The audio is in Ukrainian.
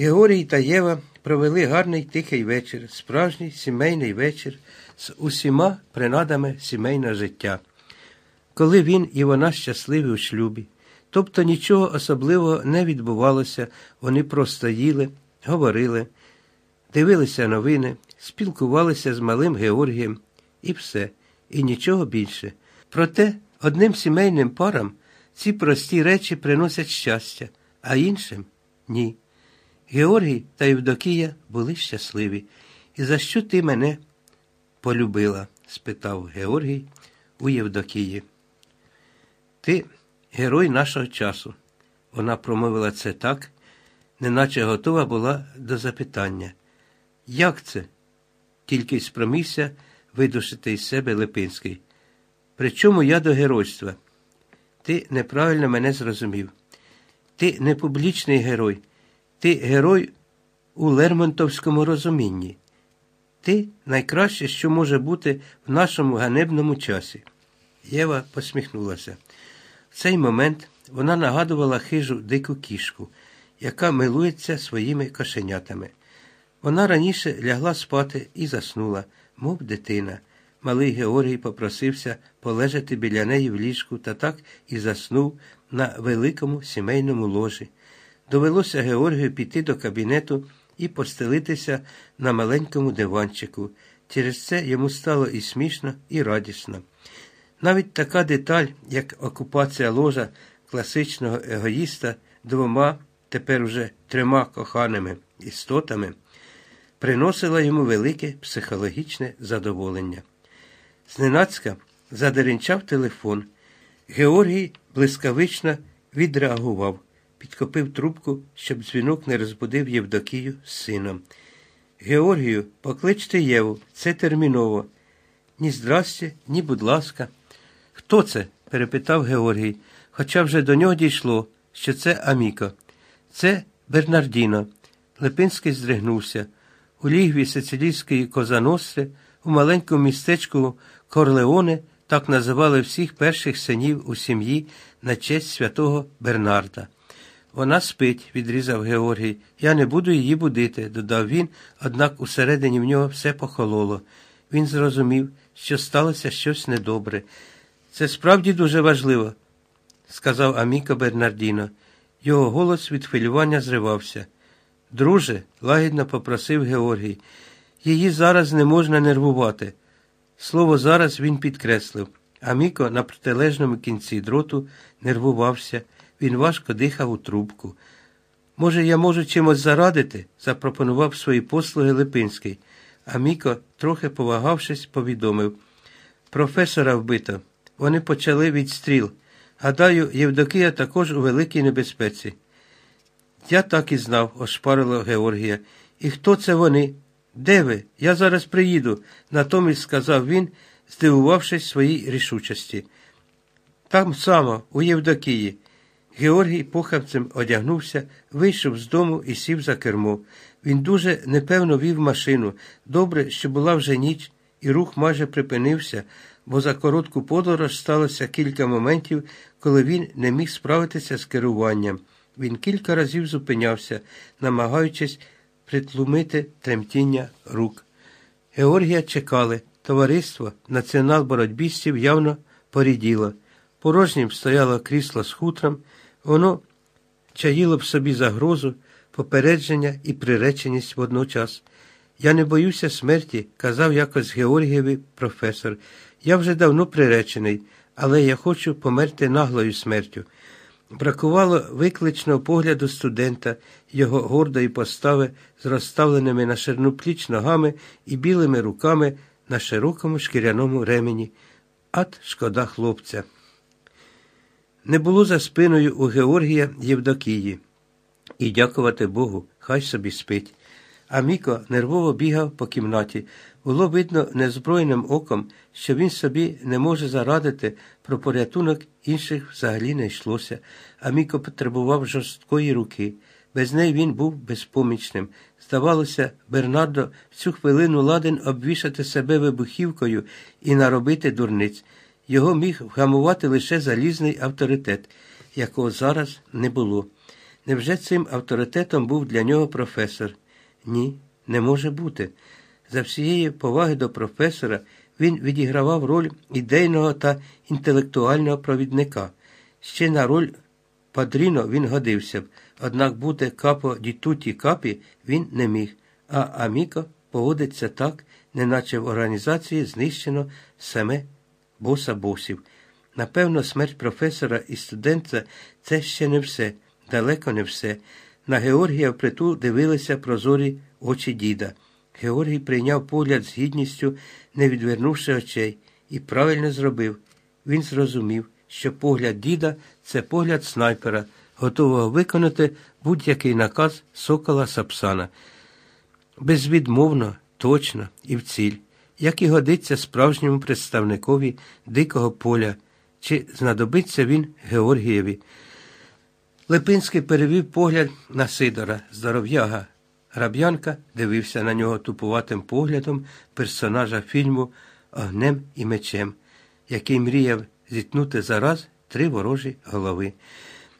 Георгій та Єва провели гарний тихий вечір, справжній сімейний вечір з усіма принадами сімейного життя. Коли він і вона щасливі у шлюбі, тобто нічого особливого не відбувалося, вони просто їли, говорили, дивилися новини, спілкувалися з малим Георгієм і все, і нічого більше. Проте одним сімейним парам ці прості речі приносять щастя, а іншим ні. Георгій та Євдокія були щасливі. І за що ти мене полюбила? спитав Георгій у Євдокії. Ти герой нашого часу. Вона промовила це так, неначе готова була до запитання. Як це? Тільки й спромігся видушити із себе Липинський. Причому я до геройства? Ти неправильно мене зрозумів. Ти не публічний герой. Ти герой у Лермонтовському розумінні. Ти найкраще, що може бути в нашому ганебному часі. Єва посміхнулася. В цей момент вона нагадувала хижу дику кішку, яка милується своїми кошенятами. Вона раніше лягла спати і заснула, мов дитина. Малий Георгій попросився полежати біля неї в ліжку та так і заснув на великому сімейному ложі. Довелося Георгію піти до кабінету і постелитися на маленькому диванчику. Через це йому стало і смішно, і радісно. Навіть така деталь, як окупація ложа класичного егоїста двома, тепер уже трьома коханими істотами, приносила йому велике психологічне задоволення. Зненацька задеренчав телефон. Георгій блискавично відреагував підкопив трубку, щоб дзвінок не розбудив Євдокію з сином. Георгію, покличте Єву, це терміново. Ні здрасте, ні будь ласка. Хто це? перепитав Георгій, хоча вже до нього дійшло, що це Аміко. Це Бернардіно. Липинський здригнувся. У лігві сицилійської Козаностри, у маленькому містечку Корлеоне так називали всіх перших синів у сім'ї на честь святого Бернарда. Вона спить, відрізав Георгій. Я не буду її будити, додав він, однак усередині в нього все похололо. Він зрозумів, що сталося щось недобре. Це справді дуже важливо, сказав Аміко Бернардіно. Його голос від хвилювання зривався. Друже, лагідно попросив Георгій, її зараз не можна нервувати. Слово зараз він підкреслив. Аміко на протилежному кінці дроту нервувався. Він важко дихав у трубку. Може, я можу чимось зарадити? запропонував свої послуги Липинський. А Міко, трохи повагавшись, повідомив. Професора вбито. Вони почали відстріл. Гадаю, Євдокія також у великій небезпеці. Я так і знав, ошпарило Георгія. І хто це вони? Де ви? Я зараз приїду, натомість сказав він, здивувавшись своїй рішучості. Там само, у Євдокії. Георгій похабцем одягнувся, вийшов з дому і сів за кермо. Він дуже непевно вів машину. Добре, що була вже ніч, і рух майже припинився, бо за коротку подорож сталося кілька моментів, коли він не міг справитися з керуванням. Він кілька разів зупинявся, намагаючись притлумити тремтіння рук. Георгія чекали. Товариство націонал-боротьбістів явно поріділо. Порожнім стояло крісло з хутром. Воно чаїло в собі загрозу, попередження і приреченість водночас. Я не боюся смерті, казав якось Георгієві професор. Я вже давно приречений, але я хочу померти наглою смертю. Бракувало викличного погляду студента, його гордої постави з розставленими на ширнопліч ногами і білими руками на широкому шкіряному ремені. Ат шкода хлопця. Не було за спиною у Георгія Євдокії. І дякувати Богу, хай собі спить. А Міко нервово бігав по кімнаті. Було видно незброєним оком, що він собі не може зарадити, про порятунок інших взагалі не йшлося. А Міко потребував жорсткої руки. Без неї він був безпомічним. Здавалося, Бернардо в цю хвилину ладен обвішати себе вибухівкою і наробити дурниць. Його міг вгамувати лише залізний авторитет, якого зараз не було. Невже цим авторитетом був для нього професор? Ні, не може бути. За всієї поваги до професора він відігравав роль ідейного та інтелектуального провідника. Ще на роль Падріно він годився б, однак бути капо дітуті капі він не міг, а Аміко поводиться так, неначе в організації знищено саме боса босів. Напевно, смерть професора і студента це ще не все, далеко не все. На Георгія впритул дивилися прозорі очі діда. Георгій прийняв погляд з гідністю, не відвернувши очей, і правильно зробив. Він зрозумів, що погляд діда це погляд снайпера, готового виконати будь-який наказ сокола Сапсана. Безвідмовно, точно і в ціль, як і годиться справжньому представникові дикого поля, чи знадобиться він Георгієві. Липинський перевів погляд на Сидора, здоров'яга. Граб'янка дивився на нього тупуватим поглядом персонажа фільму Огнем і мечем, який мріяв зіткнути зараз три ворожі голови.